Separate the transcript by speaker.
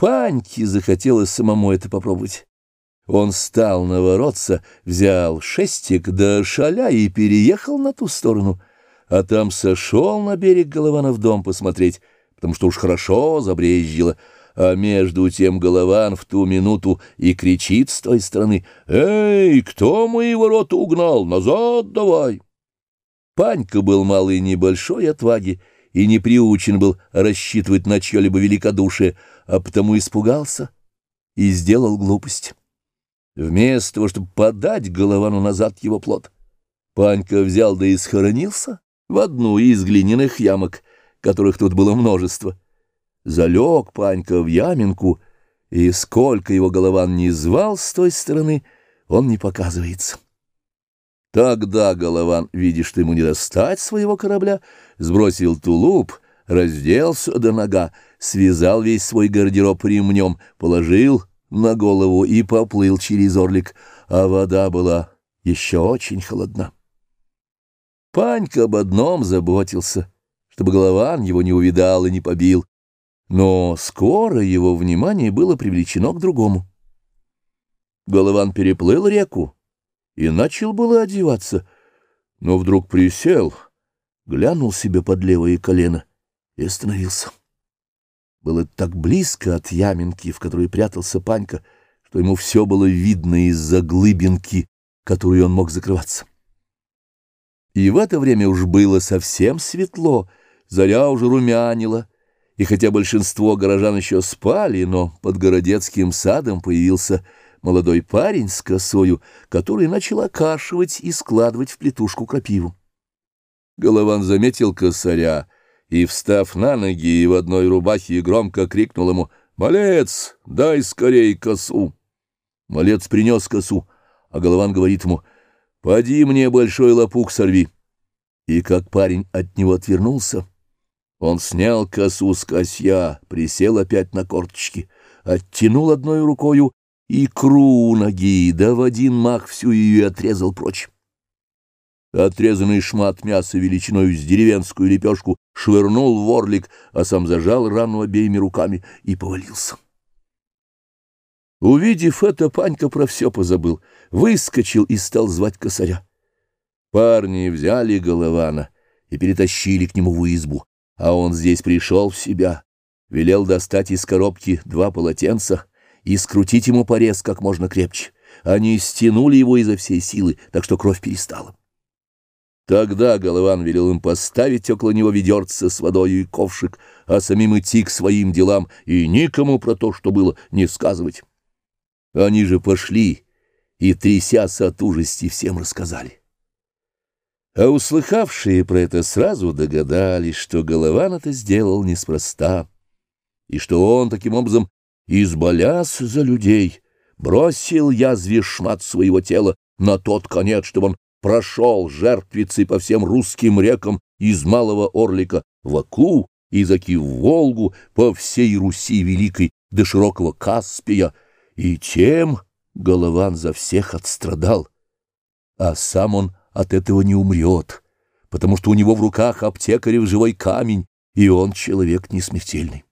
Speaker 1: Паньке захотелось самому это попробовать. Он стал наворотца, взял шестик, да шаля и переехал на ту сторону, а там сошел на берег Голованов дом посмотреть, потому что уж хорошо забрезжило, а между тем Голован в ту минуту и кричит с той стороны «Эй, кто мои ворота угнал? Назад давай!» Панька был малый небольшой отваги и не приучен был рассчитывать на чье-либо великодушие, а потому испугался и сделал глупость. Вместо того, чтобы подать Головану назад его плод, Панька взял да и схоронился в одну из глиняных ямок, которых тут было множество. Залег Панька в яминку, и сколько его Голован не звал с той стороны, он не показывается. Тогда Голован, видя, что ему не достать своего корабля, сбросил тулуп, разделся до нога, связал весь свой гардероб ремнем, положил на голову и поплыл через орлик, а вода была еще очень холодна. Панька об одном заботился, чтобы Голован его не увидал и не побил, но скоро его внимание было привлечено к другому. Голован переплыл реку и начал было одеваться, но вдруг присел, глянул себе под левое колено и остановился. Было так близко от яминки, в которой прятался Панька, что ему все было видно из-за глыбинки, которую он мог закрываться. И в это время уж было совсем светло, заря уже румянила, и хотя большинство горожан еще спали, но под городецким садом появился молодой парень с косою, который начал окашивать и складывать в плитушку крапиву. Голован заметил косаря — и, встав на ноги и в одной рубахе, громко крикнул ему «Малец, дай скорей косу!» Малец принес косу, а Голован говорит ему «Поди мне большой лопух сорви». И как парень от него отвернулся, он снял косу с косья, присел опять на корточки, оттянул одной рукою икру ноги, да в один мах всю ее отрезал прочь. Отрезанный шмат мяса величиной с деревенскую лепешку швырнул в орлик, а сам зажал рану обеими руками и повалился. Увидев это, Панька про все позабыл, выскочил и стал звать косаря. Парни взяли Голована и перетащили к нему в избу, а он здесь пришел в себя, велел достать из коробки два полотенца и скрутить ему порез как можно крепче. Они стянули его изо всей силы, так что кровь перестала. Тогда Голован велел им поставить около него ведерце с водой и ковшик, а самим идти к своим делам и никому про то, что было, не сказывать. Они же пошли и, трясясь от ужасти, всем рассказали. А услыхавшие про это сразу догадались, что Голован это сделал неспроста, и что он таким образом изболяс за людей, бросил язве шмат своего тела на тот конец, чтобы он прошел жертвицей по всем русским рекам из Малого Орлика в Аку, из Аки в Волгу, по всей Руси Великой до широкого Каспия, и тем Голован за всех отстрадал. А сам он от этого не умрет, потому что у него в руках аптекарев живой камень, и он человек несмертельный.